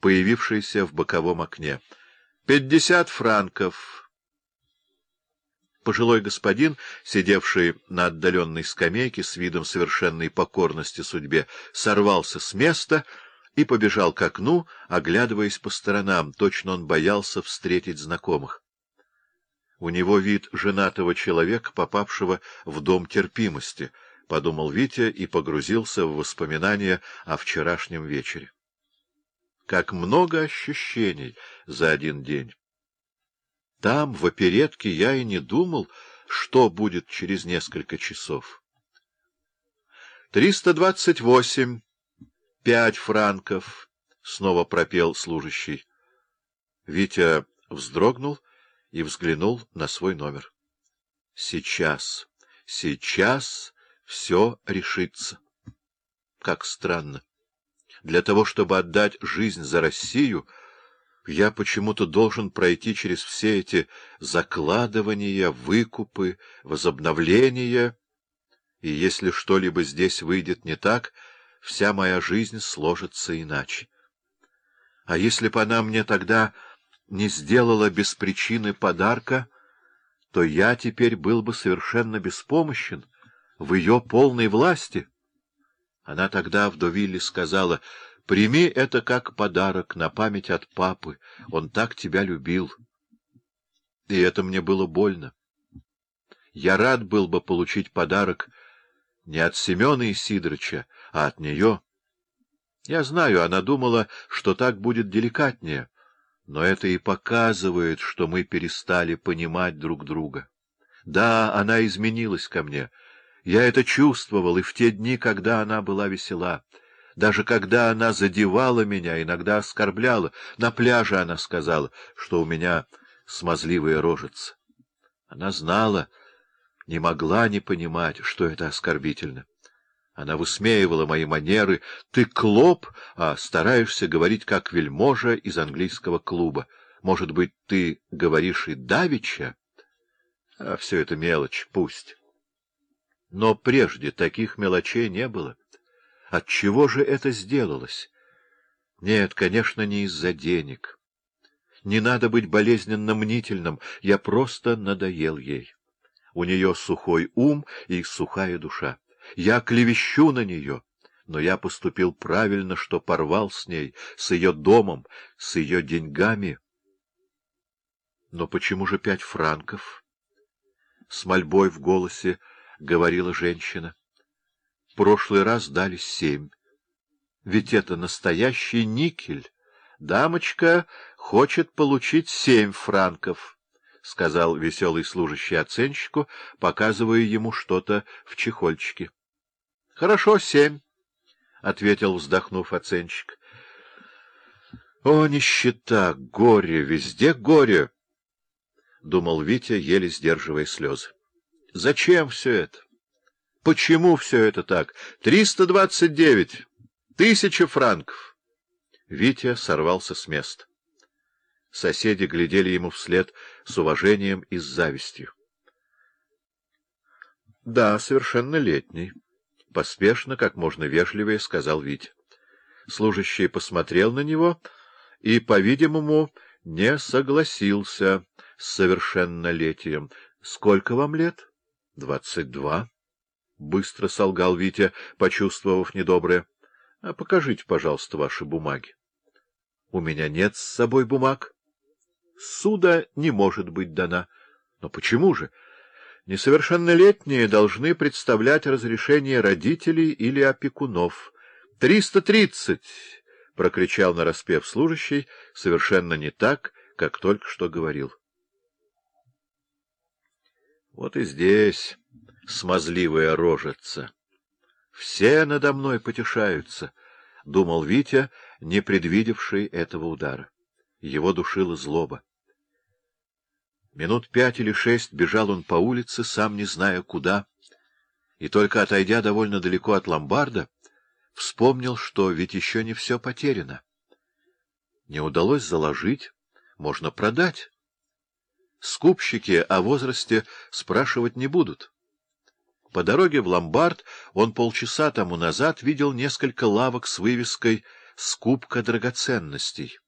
появившийся в боковом окне. «Пятьдесят франков!» Пожилой господин, сидевший на отдаленной скамейке с видом совершенной покорности судьбе, сорвался с места и побежал к окну, оглядываясь по сторонам. Точно он боялся встретить знакомых. У него вид женатого человека, попавшего в дом терпимости, — подумал Витя и погрузился в воспоминания о вчерашнем вечере. Как много ощущений за один день! Там, в оперетке, я и не думал, что будет через несколько часов. «Триста двадцать восемь, пять франков», — снова пропел служащий. Витя вздрогнул и взглянул на свой номер. «Сейчас, сейчас все решится». Как странно. Для того, чтобы отдать жизнь за Россию — я почему-то должен пройти через все эти закладывания, выкупы, возобновления, и если что-либо здесь выйдет не так, вся моя жизнь сложится иначе. А если бы она мне тогда не сделала без причины подарка, то я теперь был бы совершенно беспомощен в ее полной власти. Она тогда в Довилле сказала — Прими это как подарок на память от папы. Он так тебя любил. И это мне было больно. Я рад был бы получить подарок не от Семена Исидорыча, а от нее. Я знаю, она думала, что так будет деликатнее, но это и показывает, что мы перестали понимать друг друга. Да, она изменилась ко мне. Я это чувствовал и в те дни, когда она была весела. Даже когда она задевала меня, иногда оскорбляла, на пляже она сказала, что у меня смазливая рожица. Она знала, не могла не понимать, что это оскорбительно. Она высмеивала мои манеры. Ты клоп, а стараешься говорить как вельможа из английского клуба. Может быть, ты говоришь и давича? А все это мелочь, пусть. Но прежде таких мелочей не было. Отчего же это сделалось? Нет, конечно, не из-за денег. Не надо быть болезненно мнительным, я просто надоел ей. У нее сухой ум и сухая душа. Я клевещу на нее, но я поступил правильно, что порвал с ней, с ее домом, с ее деньгами. Но почему же пять франков? С мольбой в голосе говорила женщина прошлый раз дали семь. Ведь это настоящий никель. Дамочка хочет получить семь франков, — сказал веселый служащий оценщику, показывая ему что-то в чехольчике. — Хорошо, семь, — ответил, вздохнув оценщик. — О, нищета, горе, везде горе! — думал Витя, еле сдерживая слезы. — Зачем все это? Почему все это так? Триста двадцать девять! Тысяча франков! Витя сорвался с места. Соседи глядели ему вслед с уважением и с завистью. — Да, совершеннолетний. — поспешно, как можно вежливее, сказал Витя. Служащий посмотрел на него и, по-видимому, не согласился с совершеннолетием. — Сколько вам лет? — Двадцать два. — быстро солгал Витя, почувствовав недоброе. — А покажите, пожалуйста, ваши бумаги. — У меня нет с собой бумаг. — Суда не может быть дана. — Но почему же? Несовершеннолетние должны представлять разрешение родителей или опекунов. — Триста тридцать! — прокричал нараспев служащий, совершенно не так, как только что говорил. — Вот и здесь смазливая рожица. Все надо мной потешаются, — думал Витя, не предвидевший этого удара. Его душила злоба. Минут пять или шесть бежал он по улице, сам не зная куда, и только отойдя довольно далеко от ломбарда, вспомнил, что ведь еще не все потеряно. Не удалось заложить, можно продать. Скупщики о возрасте спрашивать не будут. По дороге в ломбард он полчаса тому назад видел несколько лавок с вывеской скупка драгоценностей.